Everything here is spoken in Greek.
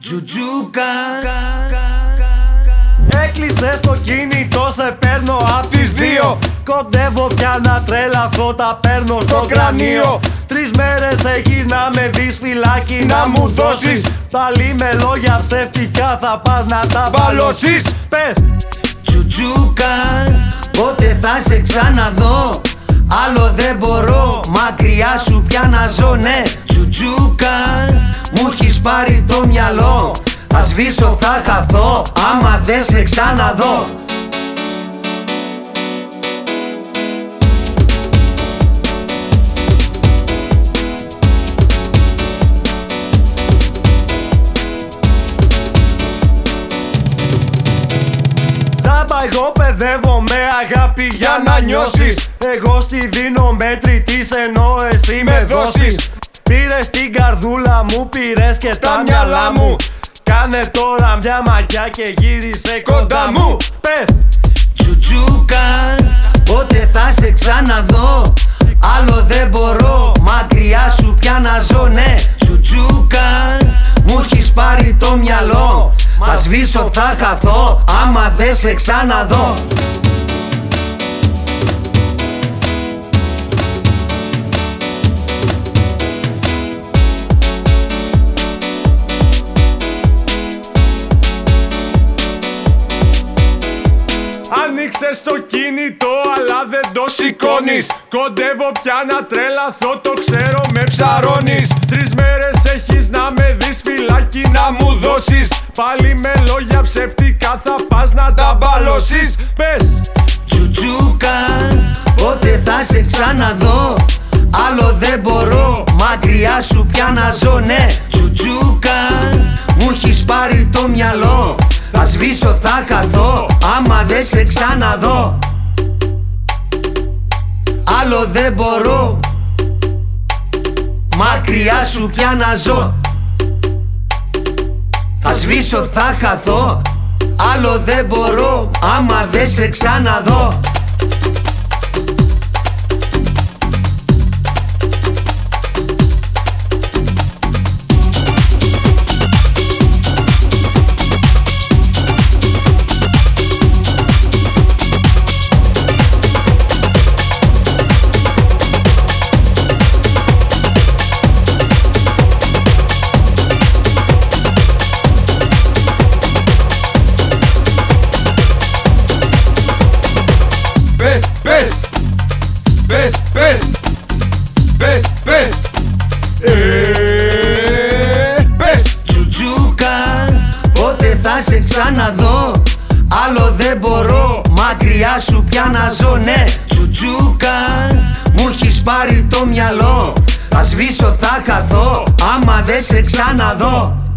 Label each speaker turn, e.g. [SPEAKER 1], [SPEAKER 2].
[SPEAKER 1] Τζουτζούκα.
[SPEAKER 2] Έκλεισε το κινητό, σε παίρνω απ' τις δύο. Κοντεύω πια να τρελαθώ, τα παίρνω στο κρανίο. Τρεις μέρες έχεις να με δεις φυλάκι να μου δώσεις. Πάλι με λόγια ψεύτικα θα πας να τα μπαλώσεις. Πες.
[SPEAKER 1] Τζουτζούκα Πότε θα σε ξαναδώ; Άλλο δεν μπορώ Μακριά σου πια να ζω ναι. Τζουτζούκα Μου έχεις πάρει το μυαλό. Θα σβήσω θα χαθώ Άμα δεν σε ξαναδώ.
[SPEAKER 2] Τζάμπα εγώ παιδεύω με αγάπη για να νιώσεις. Εγώ στη δίνω μέτρητης ενώ εσύ με δώσεις Πήρες την καρδούλα μου, πήρες και τα μυαλά μου. Κάνε τώρα μια μακιά και γύρισε κοντά μου. Πες.
[SPEAKER 1] Τζουτζούκα Πότε θα σε ξαναδώ; Άλλο δεν μπορώ Μακριά σου πια να ζω ναι. Τζουτζούκα Μου έχεις πάρει το μυαλό. Θα σβήσω θα χαθώ Άμα δεν σε ξαναδώ
[SPEAKER 2] Άνοιξες το κινητό αλλά δεν το σηκώνεις. Κοντεύω πια να τρελαθώ, το ξέρω με ψαρώνεις. Τρεις μέρες έχεις να με δεις φυλάκι να μου δώσεις. Πάλι με λόγια ψεύτικα θα πας να τα μπαλώσεις. Πες
[SPEAKER 1] Τζουτζούκα Πότε θα σε ξαναδώ; Άλλο δεν μπορώ Μακριά σου πια να ζω ναι Τζουτζούκα Μου έχεις πάρει το μυαλό Θα σβήσω θα καθώ Άμα δεν σε ξαναδώ Άλλο δεν μπορώ. Μακριά σου πια να ζω. Θα σβήσω θα χαθώ. Άλλο δεν μπορώ. Άμα δεν σε ξαναδώ θα σε ξαναδώ. Άλλο δεν μπορώ Μακριά σου πια να ζω. Ναι Τζουτζούκα Μου έχεις πάρει το μυαλό. Θα σβήσω θα χαθώ Άμα δεν σε ξαναδώ